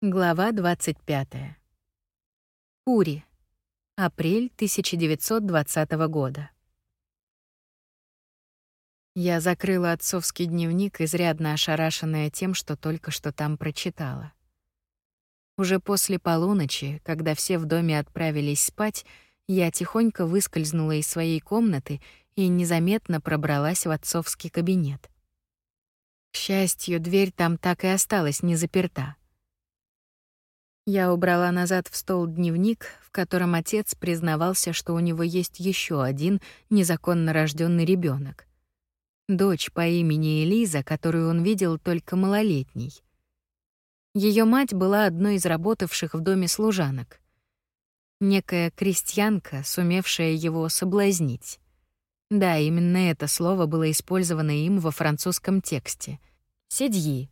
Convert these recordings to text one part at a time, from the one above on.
Глава 25. Пури. Апрель 1920 года. Я закрыла отцовский дневник, изрядно ошарашенная тем, что только что там прочитала. Уже после полуночи, когда все в доме отправились спать, я тихонько выскользнула из своей комнаты и незаметно пробралась в отцовский кабинет. К счастью, дверь там так и осталась не заперта. Я убрала назад в стол дневник, в котором отец признавался, что у него есть еще один незаконно рожденный ребенок. Дочь по имени Элиза, которую он видел только малолетней. Ее мать была одной из работавших в доме служанок. Некая крестьянка, сумевшая его соблазнить. Да, именно это слово было использовано им во французском тексте. «Седьи»,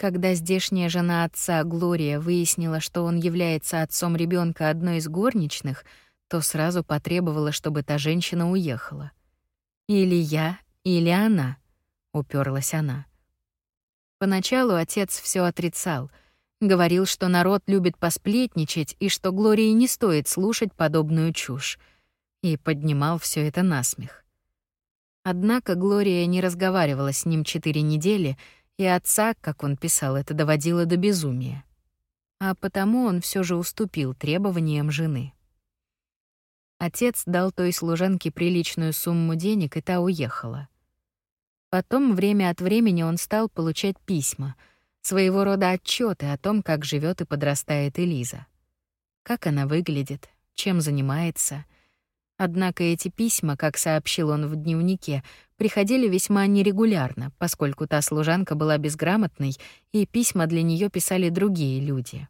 когда здешняя жена отца Глория выяснила, что он является отцом ребенка одной из горничных, то сразу потребовала, чтобы та женщина уехала. Или я, или она, уперлась она. Поначалу отец все отрицал, говорил, что народ любит посплетничать и что Глории не стоит слушать подобную чушь, и поднимал все это насмех. Однако Глория не разговаривала с ним четыре недели, и отца, как он писал, это доводило до безумия. А потому он все же уступил требованиям жены. Отец дал той служанке приличную сумму денег, и та уехала. Потом время от времени он стал получать письма, своего рода отчеты о том, как живет и подрастает Элиза. Как она выглядит, чем занимается. Однако эти письма, как сообщил он в дневнике, приходили весьма нерегулярно, поскольку та служанка была безграмотной, и письма для нее писали другие люди.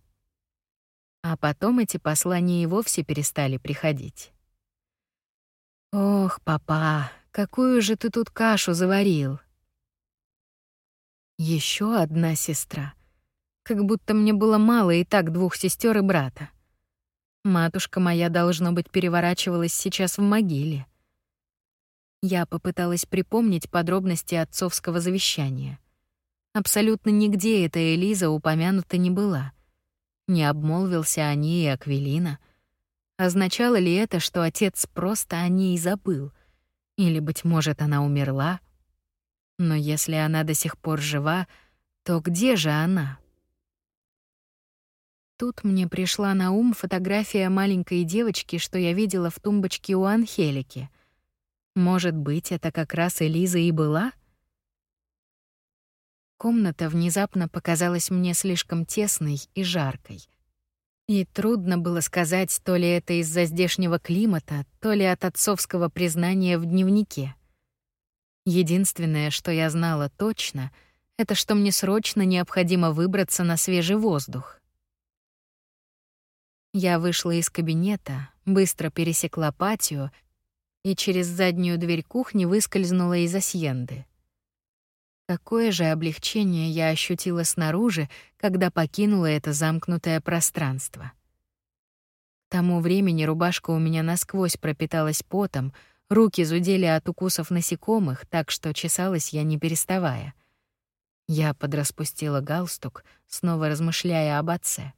А потом эти послания и вовсе перестали приходить. «Ох, папа, какую же ты тут кашу заварил!» Еще одна сестра. Как будто мне было мало и так двух сестер и брата. Матушка моя, должно быть, переворачивалась сейчас в могиле. Я попыталась припомнить подробности отцовского завещания. Абсолютно нигде эта Элиза упомянута не была. Не обмолвился о ней и Аквилина. Означало ли это, что отец просто о ней забыл? Или, быть может, она умерла? Но если она до сих пор жива, то где же она? Тут мне пришла на ум фотография маленькой девочки, что я видела в тумбочке у Анхелики — может быть, это как раз Элиза и была? Комната внезапно показалась мне слишком тесной и жаркой. И трудно было сказать, то ли это из-за здешнего климата, то ли от отцовского признания в дневнике. Единственное, что я знала точно, это что мне срочно необходимо выбраться на свежий воздух. Я вышла из кабинета, быстро пересекла патио и через заднюю дверь кухни выскользнула из асьенды. Какое же облегчение я ощутила снаружи, когда покинула это замкнутое пространство. К тому времени рубашка у меня насквозь пропиталась потом, руки зудели от укусов насекомых, так что чесалась я не переставая. Я подраспустила галстук, снова размышляя об отце.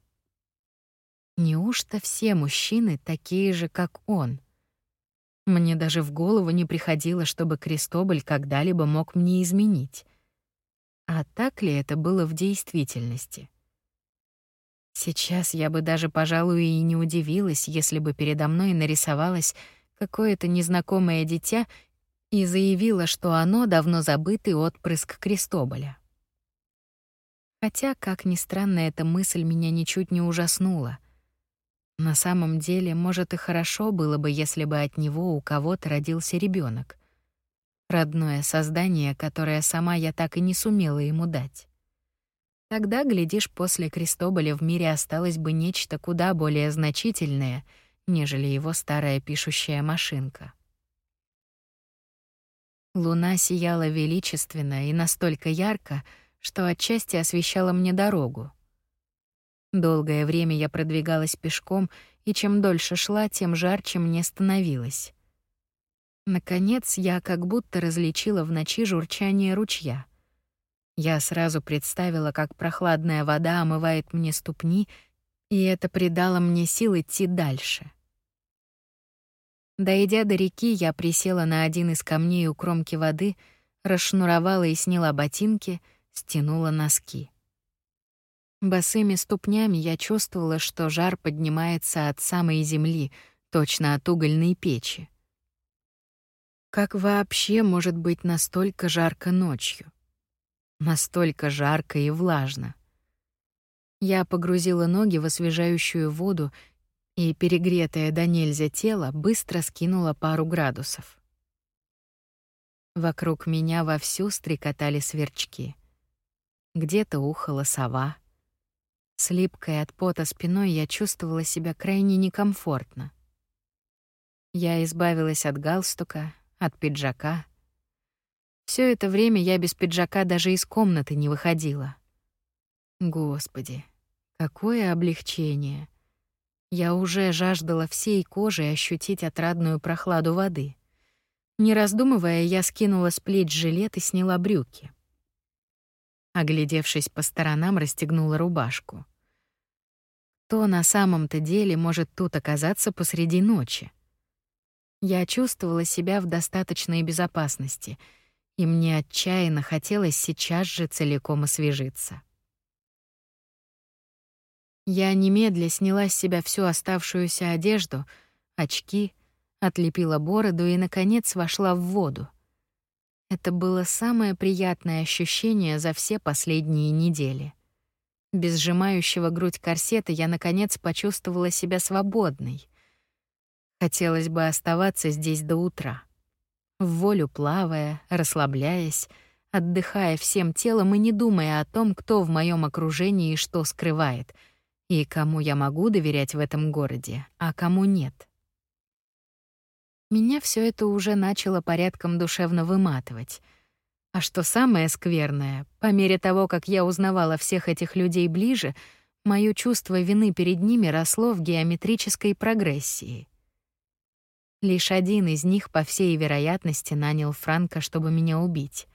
Неужто все мужчины такие же, как он? Мне даже в голову не приходило, чтобы Крестоболь когда-либо мог мне изменить. А так ли это было в действительности? Сейчас я бы даже, пожалуй, и не удивилась, если бы передо мной нарисовалось какое-то незнакомое дитя и заявило, что оно давно забытый отпрыск Крестоболя. Хотя, как ни странно, эта мысль меня ничуть не ужаснула. На самом деле, может, и хорошо было бы, если бы от него у кого-то родился ребенок. Родное создание, которое сама я так и не сумела ему дать. Тогда, глядишь, после Крестоболя в мире осталось бы нечто куда более значительное, нежели его старая пишущая машинка. Луна сияла величественно и настолько ярко, что отчасти освещала мне дорогу. Долгое время я продвигалась пешком, и чем дольше шла, тем жарче мне становилось. Наконец, я как будто различила в ночи журчание ручья. Я сразу представила, как прохладная вода омывает мне ступни, и это придало мне сил идти дальше. Дойдя до реки, я присела на один из камней у кромки воды, расшнуровала и сняла ботинки, стянула носки. Босыми ступнями я чувствовала, что жар поднимается от самой земли, точно от угольной печи. Как вообще может быть настолько жарко ночью? Настолько жарко и влажно. Я погрузила ноги в освежающую воду и, перегретое до нельзя тело, быстро скинула пару градусов. Вокруг меня вовсю стрекотали сверчки. Где-то ухала сова. С липкой от пота спиной я чувствовала себя крайне некомфортно. Я избавилась от галстука, от пиджака. Все это время я без пиджака даже из комнаты не выходила. Господи, какое облегчение! Я уже жаждала всей кожей ощутить отрадную прохладу воды. Не раздумывая, я скинула с плеч жилет и сняла брюки. Оглядевшись по сторонам, расстегнула рубашку. Кто на самом-то деле может тут оказаться посреди ночи? Я чувствовала себя в достаточной безопасности, и мне отчаянно хотелось сейчас же целиком освежиться. Я немедля сняла с себя всю оставшуюся одежду, очки, отлепила бороду и, наконец, вошла в воду. Это было самое приятное ощущение за все последние недели. Без сжимающего грудь корсета я, наконец, почувствовала себя свободной. Хотелось бы оставаться здесь до утра. В волю плавая, расслабляясь, отдыхая всем телом и не думая о том, кто в моем окружении и что скрывает — и кому я могу доверять в этом городе, а кому нет. Меня все это уже начало порядком душевно выматывать. А что самое скверное, по мере того, как я узнавала всех этих людей ближе, мое чувство вины перед ними росло в геометрической прогрессии. Лишь один из них, по всей вероятности, нанял Франка, чтобы меня убить.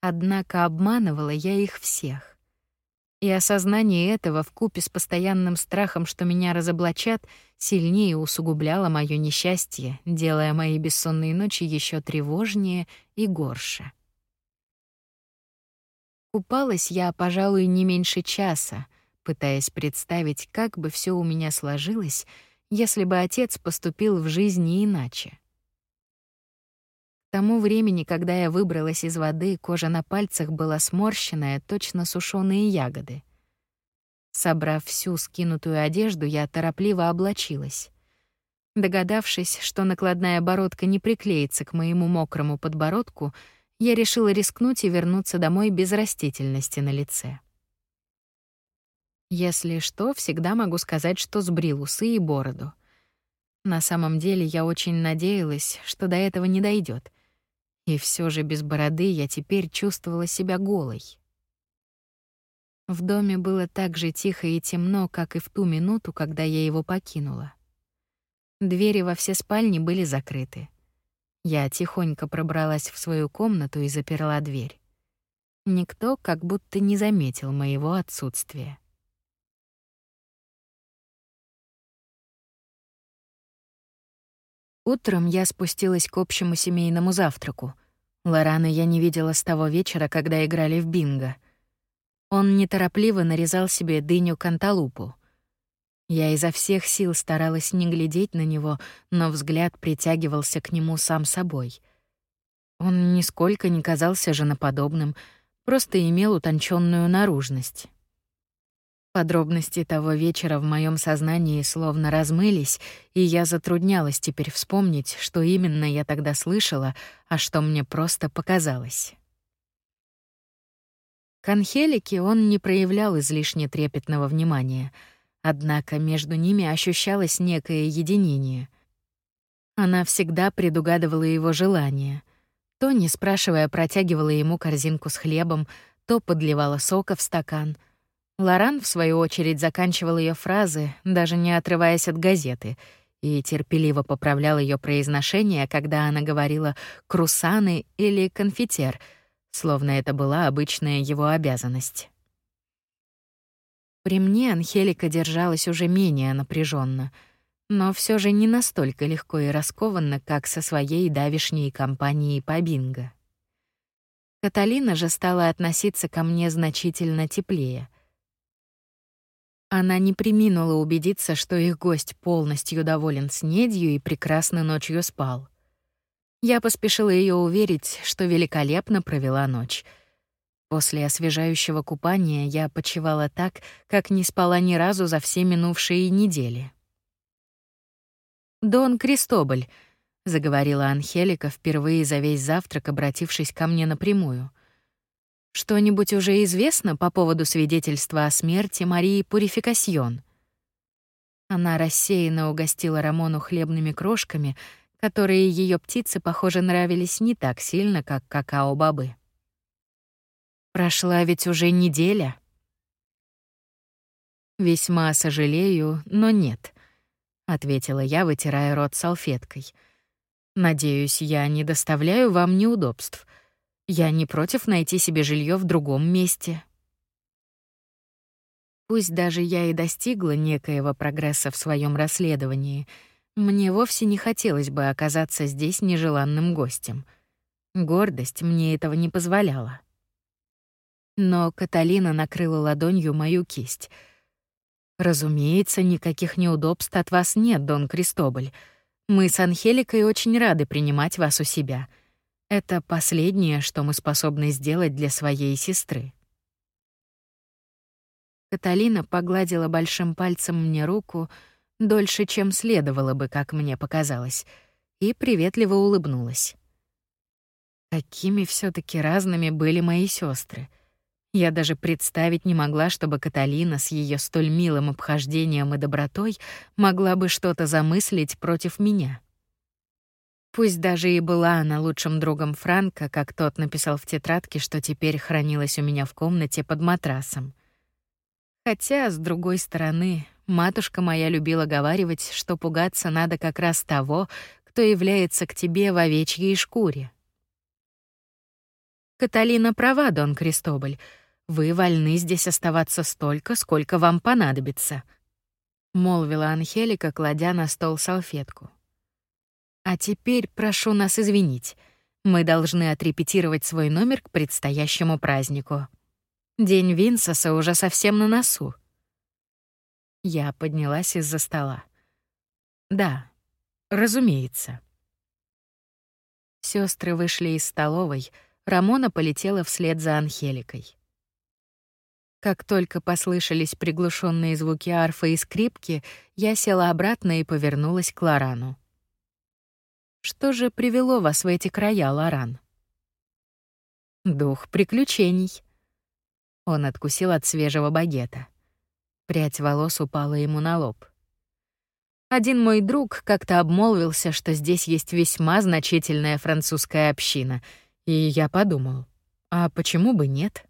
Однако обманывала я их всех. И осознание этого вкупе с постоянным страхом, что меня разоблачат, сильнее усугубляло моё несчастье, делая мои бессонные ночи ещё тревожнее и горше. Купалась я, пожалуй, не меньше часа, пытаясь представить, как бы всё у меня сложилось, если бы отец поступил в жизни иначе тому времени, когда я выбралась из воды, кожа на пальцах была сморщенная, точно сушеные ягоды. Собрав всю скинутую одежду, я торопливо облачилась. Догадавшись, что накладная бородка не приклеится к моему мокрому подбородку, я решила рискнуть и вернуться домой без растительности на лице. Если что, всегда могу сказать, что сбрил усы и бороду. На самом деле я очень надеялась, что до этого не дойдет, и все же без бороды я теперь чувствовала себя голой. В доме было так же тихо и темно, как и в ту минуту, когда я его покинула. Двери во все спальни были закрыты. Я тихонько пробралась в свою комнату и заперла дверь. Никто как будто не заметил моего отсутствия. Утром я спустилась к общему семейному завтраку. Лорана я не видела с того вечера, когда играли в бинго. Он неторопливо нарезал себе дыню-канталупу. Я изо всех сил старалась не глядеть на него, но взгляд притягивался к нему сам собой. Он нисколько не казался женоподобным, просто имел утонченную наружность. Подробности того вечера в моем сознании словно размылись, и я затруднялась теперь вспомнить, что именно я тогда слышала, а что мне просто показалось. К Анхелике он не проявлял излишне трепетного внимания, однако между ними ощущалось некое единение. Она всегда предугадывала его желания. То, не спрашивая, протягивала ему корзинку с хлебом, то подливала сока в стакан — Лоран, в свою очередь, заканчивал ее фразы, даже не отрываясь от газеты, и терпеливо поправлял ее произношение, когда она говорила «крусаны» или «конфитер», словно это была обычная его обязанность. При мне Анхелика держалась уже менее напряженно, но все же не настолько легко и раскованно, как со своей давишней компанией по бинго. Каталина же стала относиться ко мне значительно теплее. Она не приминула убедиться, что их гость полностью доволен снедью и прекрасно ночью спал. Я поспешила ее уверить, что великолепно провела ночь. После освежающего купания я почивала так, как не спала ни разу за все минувшие недели. «Дон Кристобаль», — заговорила Анхелика, впервые за весь завтрак обратившись ко мне напрямую. «Что-нибудь уже известно по поводу свидетельства о смерти Марии Пурификасьон?» Она рассеянно угостила Рамону хлебными крошками, которые ее птицы, похоже, нравились не так сильно, как какао-бобы. Прошла ведь уже неделя. Весьма сожалею, но нет, ответила я, вытирая рот салфеткой. Надеюсь, я не доставляю вам неудобств. Я не против найти себе жилье в другом месте. Пусть даже я и достигла некоего прогресса в своем расследовании, мне вовсе не хотелось бы оказаться здесь нежеланным гостем. Гордость мне этого не позволяла. Но Каталина накрыла ладонью мою кисть. «Разумеется, никаких неудобств от вас нет, Дон Кристобаль. Мы с Анхеликой очень рады принимать вас у себя. Это последнее, что мы способны сделать для своей сестры». Каталина погладила большим пальцем мне руку, дольше, чем следовало бы, как мне показалось, и приветливо улыбнулась. Какими все таки разными были мои сестры. Я даже представить не могла, чтобы Каталина с ее столь милым обхождением и добротой могла бы что-то замыслить против меня. Пусть даже и была она лучшим другом Франка, как тот написал в тетрадке, что теперь хранилась у меня в комнате под матрасом. Хотя, с другой стороны, Матушка моя любила говаривать, что пугаться надо как раз того, кто является к тебе в овечьей шкуре. Каталина права, Дон Кристобаль. Вы вольны здесь оставаться столько, сколько вам понадобится, молвила Анхелика, кладя на стол салфетку. А теперь прошу нас извинить. Мы должны отрепетировать свой номер к предстоящему празднику. День Винсоса уже совсем на носу. Я поднялась из-за стола. Да, разумеется. Сестры вышли из столовой, Рамона полетела вслед за Анхеликой. Как только послышались приглушенные звуки арфы и скрипки, я села обратно и повернулась к Лорану. Что же привело вас в эти края, Лоран? Дух приключений. Он откусил от свежего багета. Прядь волос упала ему на лоб. Один мой друг как-то обмолвился, что здесь есть весьма значительная французская община, и я подумал, а почему бы нет?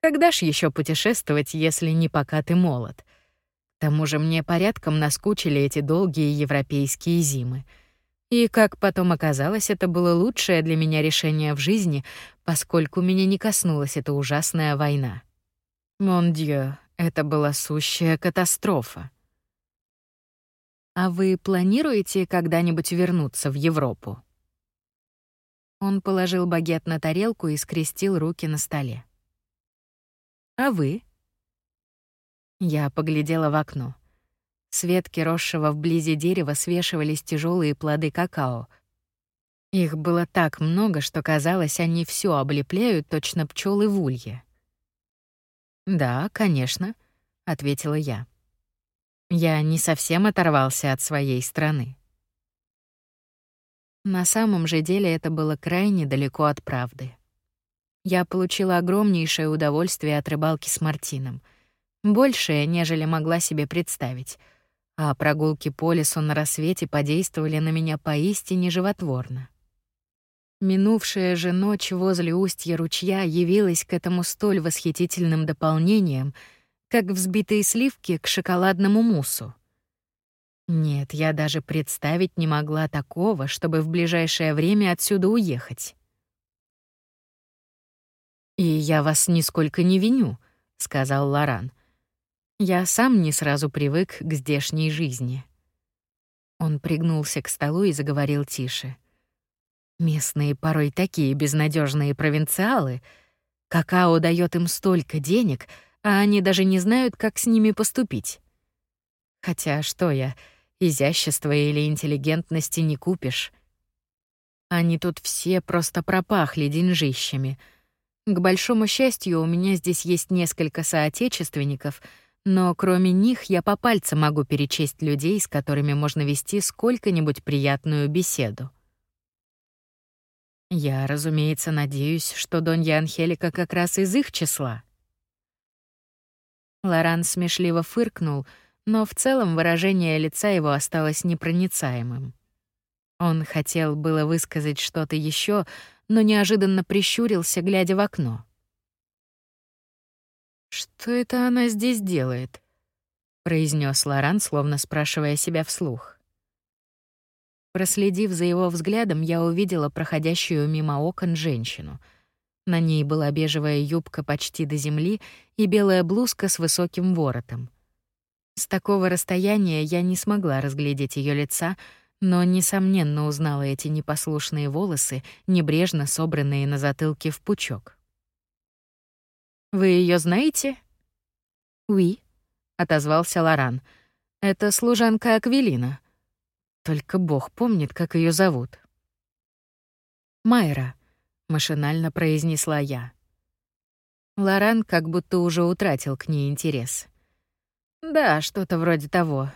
Когда ж еще путешествовать, если не пока ты молод? К тому же мне порядком наскучили эти долгие европейские зимы. И, как потом оказалось, это было лучшее для меня решение в жизни, поскольку меня не коснулась эта ужасная война. Мон это была сущая катастрофа. А вы планируете когда-нибудь вернуться в Европу? Он положил багет на тарелку и скрестил руки на столе. А вы? Я поглядела в окно. С ветки росшего вблизи дерева свешивались тяжелые плоды какао. Их было так много, что казалось, они все облепляют точно пчелы в улье. «Да, конечно», — ответила я. Я не совсем оторвался от своей страны. На самом же деле это было крайне далеко от правды. Я получила огромнейшее удовольствие от рыбалки с Мартином. Большее, нежели могла себе представить. А прогулки по лесу на рассвете подействовали на меня поистине животворно. Минувшая же ночь возле устья ручья явилась к этому столь восхитительным дополнением, как взбитые сливки к шоколадному муссу. Нет, я даже представить не могла такого, чтобы в ближайшее время отсюда уехать. «И я вас нисколько не виню», — сказал Лоран. «Я сам не сразу привык к здешней жизни». Он пригнулся к столу и заговорил тише. «Местные порой такие безнадежные провинциалы. Какао дает им столько денег, а они даже не знают, как с ними поступить. Хотя что я, изящества или интеллигентности не купишь. Они тут все просто пропахли деньжищами. К большому счастью, у меня здесь есть несколько соотечественников, но кроме них я по пальцам могу перечесть людей, с которыми можно вести сколько-нибудь приятную беседу. Я, разумеется, надеюсь, что Донья Анхелика как раз из их числа. Лоран смешливо фыркнул, но в целом выражение лица его осталось непроницаемым. Он хотел было высказать что-то еще, но неожиданно прищурился, глядя в окно. «Что это она здесь делает?» — произнес Лоран, словно спрашивая себя вслух. Проследив за его взглядом, я увидела проходящую мимо окон женщину. На ней была бежевая юбка почти до земли и белая блузка с высоким воротом. С такого расстояния я не смогла разглядеть ее лица, но несомненно узнала эти непослушные волосы, небрежно собранные на затылке в пучок. Вы ее знаете? Oui, отозвался Лоран. Это служанка Аквилина. Только Бог помнит, как ее зовут. Майра, машинально произнесла я. Лоран как будто уже утратил к ней интерес. Да, что-то вроде того.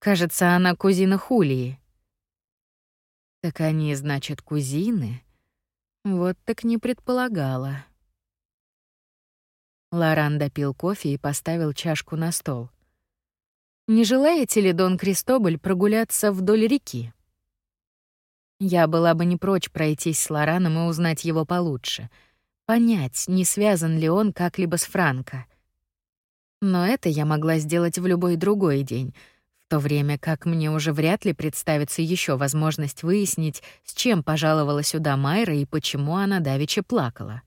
Кажется, она кузина Хулии. Так они, значит, кузины? Вот так не предполагала. Лоран допил кофе и поставил чашку на стол. «Не желаете ли, Дон Кристоболь, прогуляться вдоль реки?» Я была бы не прочь пройтись с Лораном и узнать его получше, понять, не связан ли он как-либо с Франко. Но это я могла сделать в любой другой день — то время как мне уже вряд ли представится еще возможность выяснить, с чем пожаловала сюда Майра и почему она давеча плакала.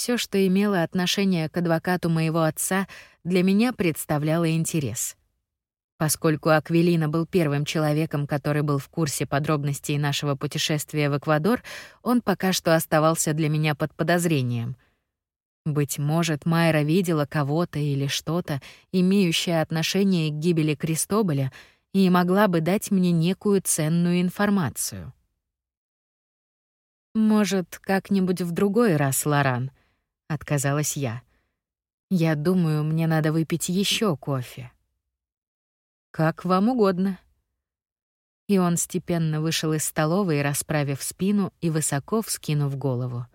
Все, что имело отношение к адвокату моего отца, для меня представляло интерес. Поскольку Аквилина был первым человеком, который был в курсе подробностей нашего путешествия в Эквадор, он пока что оставался для меня под подозрением — быть может, Майра видела кого-то или что-то, имеющее отношение к гибели Кристоболя, и могла бы дать мне некую ценную информацию. «Может, как-нибудь в другой раз, Лоран?» — отказалась я. «Я думаю, мне надо выпить еще кофе». «Как вам угодно». И он степенно вышел из столовой, расправив спину и высоко вскинув голову.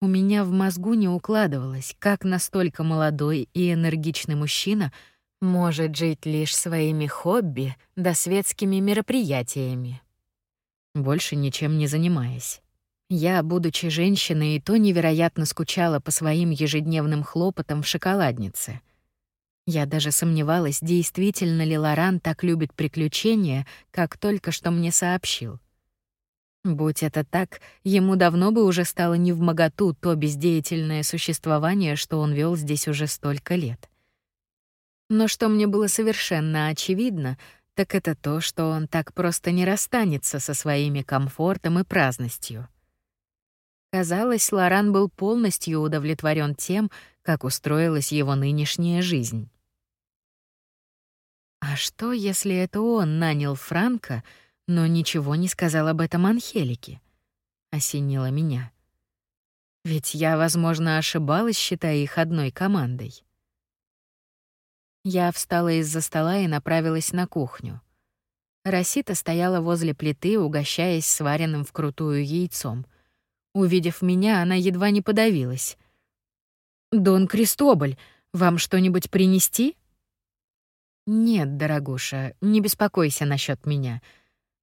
У меня в мозгу не укладывалось, как настолько молодой и энергичный мужчина может жить лишь своими хобби да светскими мероприятиями, больше ничем не занимаясь. Я, будучи женщиной, и то невероятно скучала по своим ежедневным хлопотам в шоколаднице. Я даже сомневалась, действительно ли Лоран так любит приключения, как только что мне сообщил. Будь это так, ему давно бы уже стало невмоготу то бездеятельное существование, что он вел здесь уже столько лет. Но что мне было совершенно очевидно, так это то, что он так просто не расстанется со своими комфортом и праздностью. Казалось, Лоран был полностью удовлетворен тем, как устроилась его нынешняя жизнь. А что, если это он нанял Франка, но ничего не сказал об этом Анхелике. Осенило меня. Ведь я, возможно, ошибалась, считая их одной командой. Я встала из-за стола и направилась на кухню. Росита стояла возле плиты, угощаясь сваренным вкрутую яйцом. Увидев меня, она едва не подавилась. «Дон Кристоболь, вам что-нибудь принести?» «Нет, дорогуша, не беспокойся насчет меня.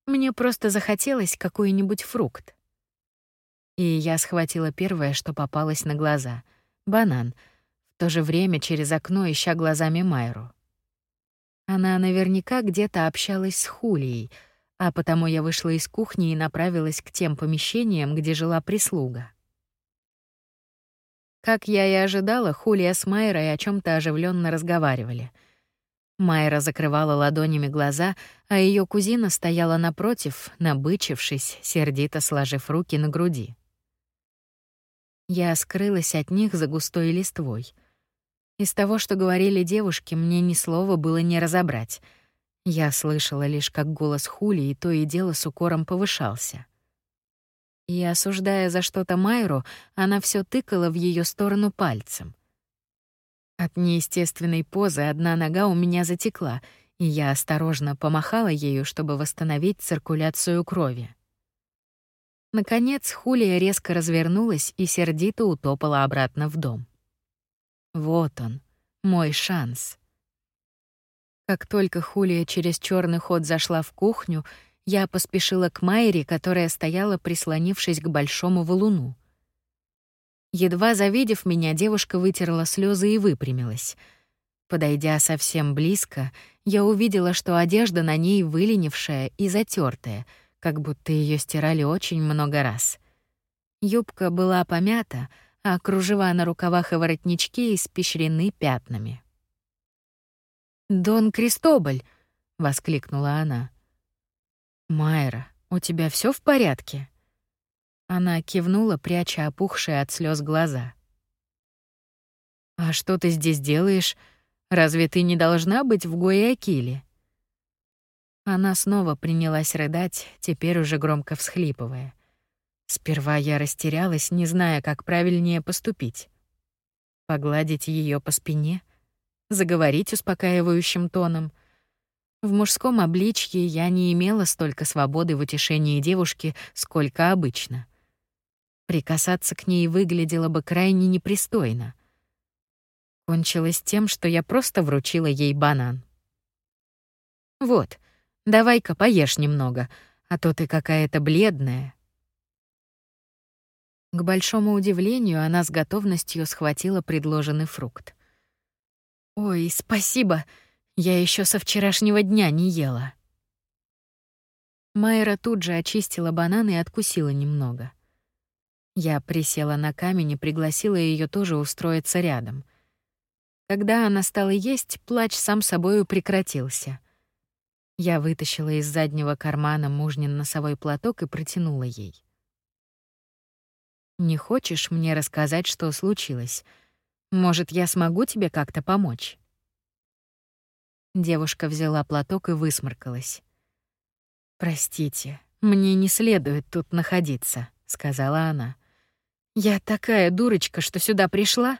Мне просто захотелось какой-нибудь фрукт. И я схватила первое, что попалось на глаза — банан, в то же время через окно ища глазами Майру. Она наверняка где-то общалась с Хулией, а потому я вышла из кухни и направилась к тем помещениям, где жила прислуга. Как я и ожидала, Хулия с Майрой о чем то оживленно разговаривали. Майра закрывала ладонями глаза, а ее кузина стояла напротив, набычившись, сердито сложив руки на груди. Я скрылась от них за густой листвой. Из того, что говорили девушки, мне ни слова было не разобрать. Я слышала лишь, как голос Хули и то и дело с укором повышался. И осуждая за что-то Майру, она все тыкала в ее сторону пальцем. От неестественной позы одна нога у меня затекла, и я осторожно помахала ею, чтобы восстановить циркуляцию крови. Наконец Хулия резко развернулась и сердито утопала обратно в дом. Вот он, мой шанс. Как только Хулия через черный ход зашла в кухню, я поспешила к Майре, которая стояла, прислонившись к большому валуну. Едва завидев меня, девушка вытерла слезы и выпрямилась. Подойдя совсем близко, я увидела, что одежда на ней выленившая и затертая, как будто ее стирали очень много раз. Юбка была помята, а кружева на рукавах и воротничке испещрены пятнами. «Дон Кристобаль!» — воскликнула она. «Майра, у тебя все в порядке?» Она кивнула, пряча опухшие от слез глаза. «А что ты здесь делаешь? Разве ты не должна быть в Гуяакиле?» Она снова принялась рыдать, теперь уже громко всхлипывая. Сперва я растерялась, не зная, как правильнее поступить. Погладить ее по спине, заговорить успокаивающим тоном — в мужском обличье я не имела столько свободы в утешении девушки, сколько обычно. Прикасаться к ней выглядело бы крайне непристойно. Кончилось тем, что я просто вручила ей банан. «Вот, давай-ка поешь немного, а то ты какая-то бледная». К большому удивлению, она с готовностью схватила предложенный фрукт. «Ой, спасибо!» Я еще со вчерашнего дня не ела. Майра тут же очистила банан и откусила немного. Я присела на камень и пригласила ее тоже устроиться рядом. Когда она стала есть, плач сам собою прекратился. Я вытащила из заднего кармана мужнин носовой платок и протянула ей. «Не хочешь мне рассказать, что случилось? Может, я смогу тебе как-то помочь?» Девушка взяла платок и высморкалась. «Простите, мне не следует тут находиться», — сказала она. «Я такая дурочка, что сюда пришла?»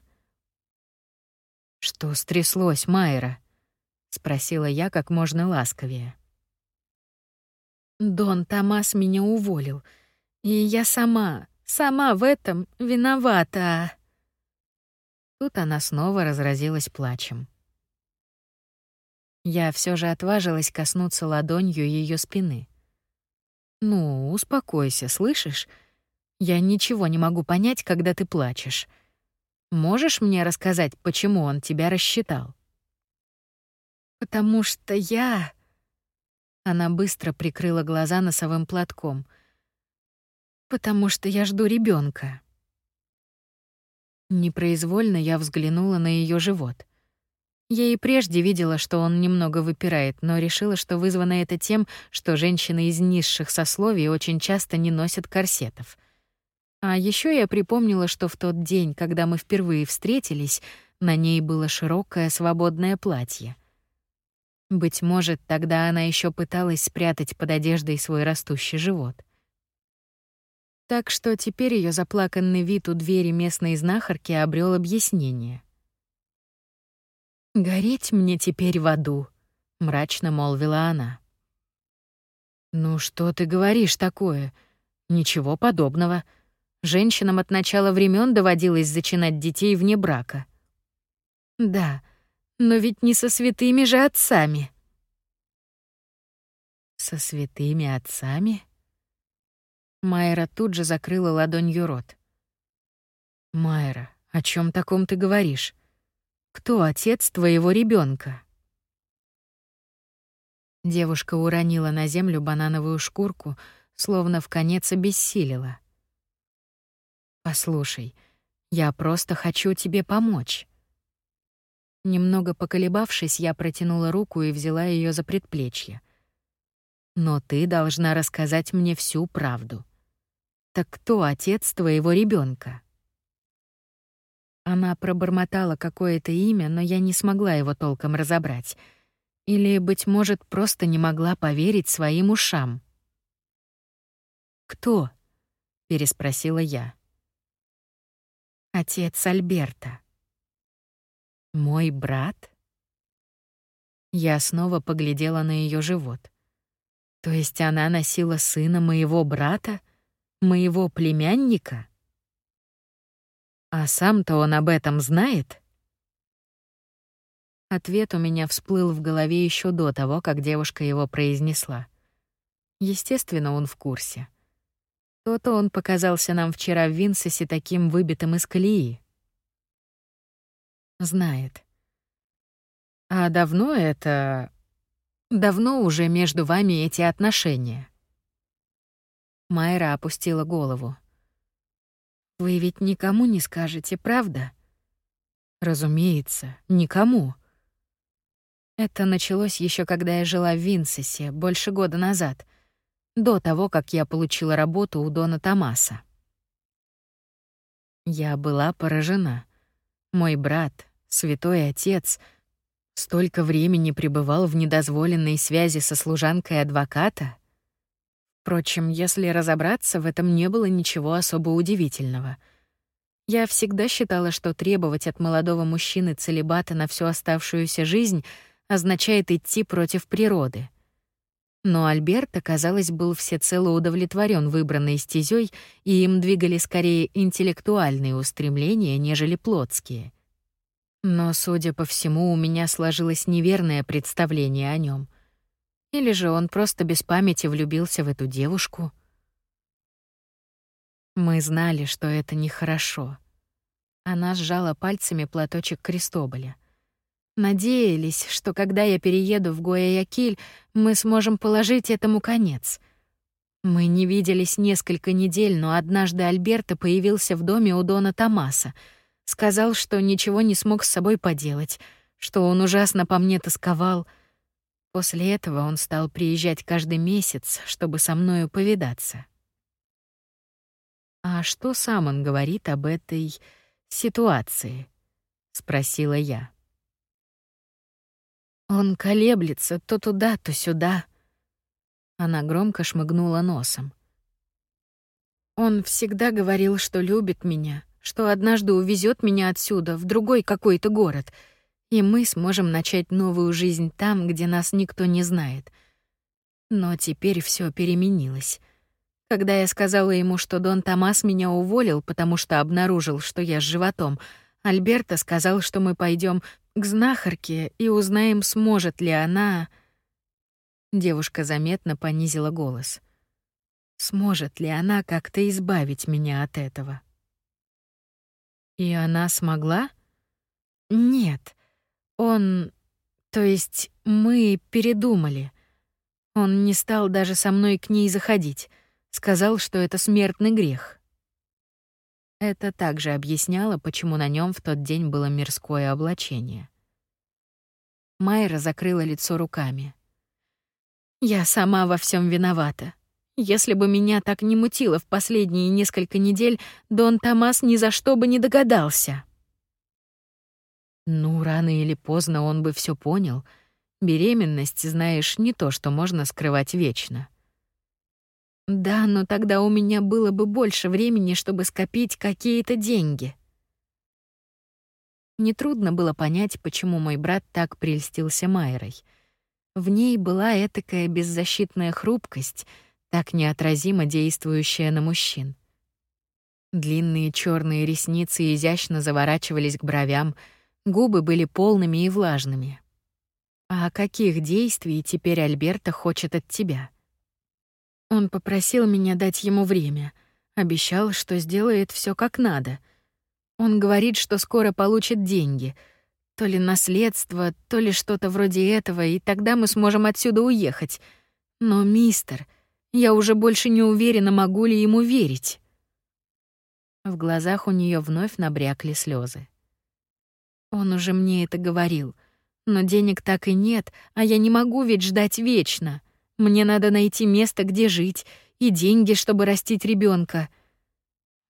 «Что стряслось, Майра?» — спросила я как можно ласковее. «Дон Томас меня уволил, и я сама, сама в этом виновата». Тут она снова разразилась плачем. Я все же отважилась коснуться ладонью ее спины. «Ну, успокойся, слышишь? Я ничего не могу понять, когда ты плачешь. Можешь мне рассказать, почему он тебя рассчитал?» «Потому что я...» Она быстро прикрыла глаза носовым платком. «Потому что я жду ребенка. Непроизвольно я взглянула на ее живот — я и прежде видела, что он немного выпирает, но решила, что вызвано это тем, что женщины из низших сословий очень часто не носят корсетов. А еще я припомнила, что в тот день, когда мы впервые встретились, на ней было широкое свободное платье. Быть может, тогда она еще пыталась спрятать под одеждой свой растущий живот. Так что теперь ее заплаканный вид у двери местной знахарки обрел объяснение. «Гореть мне теперь в аду», — мрачно молвила она. «Ну что ты говоришь такое? Ничего подобного. Женщинам от начала времен доводилось зачинать детей вне брака». «Да, но ведь не со святыми же отцами». «Со святыми отцами?» Майра тут же закрыла ладонью рот. «Майра, о чем таком ты говоришь? Кто отец твоего ребенка? Девушка уронила на землю банановую шкурку, словно в конец обессилила. Послушай, Я просто хочу тебе помочь. Немного поколебавшись, я протянула руку и взяла ее за предплечье. Но ты должна рассказать мне всю правду. Так кто отец твоего ребенка? Она пробормотала какое-то имя, но я не смогла его толком разобрать. Или, быть может, просто не могла поверить своим ушам. «Кто?» — переспросила я. «Отец Альберта». «Мой брат?» Я снова поглядела на ее живот. То есть она носила сына моего брата, моего племянника? А сам-то он об этом знает? Ответ у меня всплыл в голове еще до того, как девушка его произнесла. Естественно, он в курсе. То-то он показался нам вчера в Винсесе таким выбитым из колеи. Знает. А давно это... Давно уже между вами эти отношения? Майра опустила голову. Вы ведь никому не скажете, правда? Разумеется, никому. Это началось еще когда я жила в Винсесе, больше года назад, до того, как я получила работу у Дона Томаса. Я была поражена. Мой брат, святой отец, столько времени пребывал в недозволенной связи со служанкой адвоката — Впрочем, если разобраться, в этом не было ничего особо удивительного. Я всегда считала, что требовать от молодого мужчины целебата на всю оставшуюся жизнь означает идти против природы. Но Альберт, оказалось, был всецело удовлетворен выбранной стезей, и им двигали скорее интеллектуальные устремления, нежели плотские. Но, судя по всему, у меня сложилось неверное представление о нем. Или же он просто без памяти влюбился в эту девушку. Мы знали, что это нехорошо. Она сжала пальцами платочек Крестоболя. Надеялись, что когда я перееду в Гуаякиль, мы сможем положить этому конец. Мы не виделись несколько недель, но однажды Альберто появился в доме у Дона Томаса. Сказал, что ничего не смог с собой поделать, что он ужасно по мне тосковал — После этого он стал приезжать каждый месяц, чтобы со мною повидаться. «А что сам он говорит об этой ситуации?» — спросила я. «Он колеблется то туда, то сюда». Она громко шмыгнула носом. «Он всегда говорил, что любит меня, что однажды увезет меня отсюда, в другой какой-то город — и мы сможем начать новую жизнь там, где нас никто не знает. Но теперь все переменилось. Когда я сказала ему, что Дон Томас меня уволил, потому что обнаружил, что я с животом, Альберто сказал, что мы пойдем к знахарке и узнаем, сможет ли она... Девушка заметно понизила голос. Сможет ли она как-то избавить меня от этого? И она смогла? Нет. Он... То есть мы передумали. Он не стал даже со мной к ней заходить. Сказал, что это смертный грех. Это также объясняло, почему на нем в тот день было мирское облачение. Майра закрыла лицо руками. «Я сама во всем виновата. Если бы меня так не мутило в последние несколько недель, Дон Томас ни за что бы не догадался». Ну, рано или поздно он бы все понял. Беременность, знаешь, не то, что можно скрывать вечно. Да, но тогда у меня было бы больше времени, чтобы скопить какие-то деньги. Нетрудно было понять, почему мой брат так прельстился Майрой. В ней была этакая беззащитная хрупкость, так неотразимо действующая на мужчин. Длинные черные ресницы изящно заворачивались к бровям — Губы были полными и влажными. А каких действий теперь Альберта хочет от тебя? Он попросил меня дать ему время, обещал, что сделает все как надо. Он говорит, что скоро получит деньги, то ли наследство, то ли что-то вроде этого, и тогда мы сможем отсюда уехать. Но, мистер, я уже больше не уверена, могу ли ему верить. В глазах у нее вновь набрякли слезы. Он уже мне это говорил, но денег так и нет, а я не могу ведь ждать вечно. Мне надо найти место, где жить, и деньги, чтобы растить ребенка.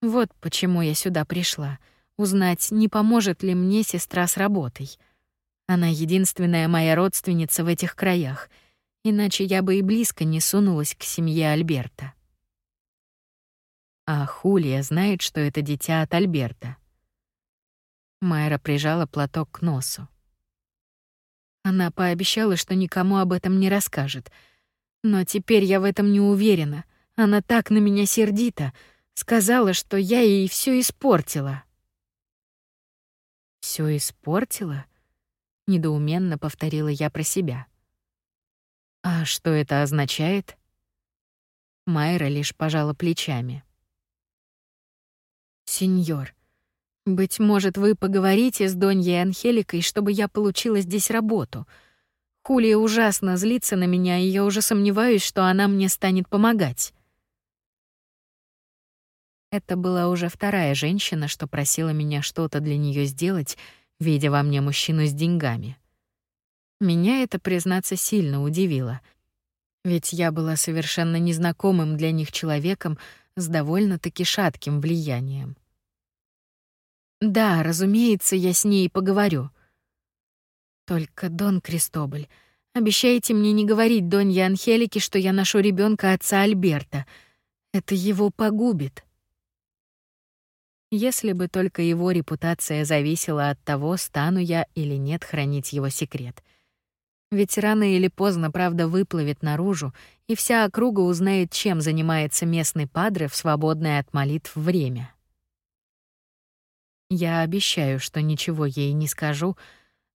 Вот почему я сюда пришла. Узнать, не поможет ли мне сестра с работой. Она единственная моя родственница в этих краях, иначе я бы и близко не сунулась к семье Альберта. А Хулия знает, что это дитя от Альберта. Майра прижала платок к носу. Она пообещала, что никому об этом не расскажет. Но теперь я в этом не уверена. Она так на меня сердита, сказала, что я ей все испортила. Все испортила? недоуменно повторила я про себя. А что это означает? Майра лишь пожала плечами. Сеньор, быть может, вы поговорите с Доньей Анхеликой, чтобы я получила здесь работу. Хулия ужасно злится на меня, и я уже сомневаюсь, что она мне станет помогать. Это была уже вторая женщина, что просила меня что-то для нее сделать, видя во мне мужчину с деньгами. Меня это, признаться, сильно удивило. Ведь я была совершенно незнакомым для них человеком с довольно-таки шатким влиянием. Да, разумеется, я с ней поговорю. Только, Дон Кристоболь, обещайте мне не говорить Донье Анхелике, что я ношу ребенка отца Альберта. Это его погубит. Если бы только его репутация зависела от того, стану я или нет хранить его секрет. Ведь рано или поздно правда выплывет наружу, и вся округа узнает, чем занимается местный падре в свободное от молитв время. Я обещаю, что ничего ей не скажу,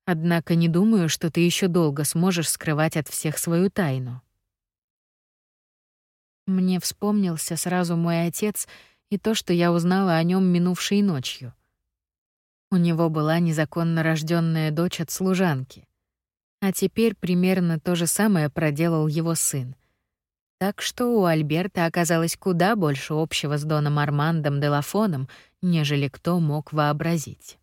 однако не думаю, что ты еще долго сможешь скрывать от всех свою тайну. Мне вспомнился сразу мой отец — и то, что я узнала о нем минувшей ночью. У него была незаконно рожденная дочь от служанки. А теперь примерно то же самое проделал его сын. Так что у Альберта оказалось куда больше общего с Доном Армандом де Лафоном, нежели кто мог вообразить.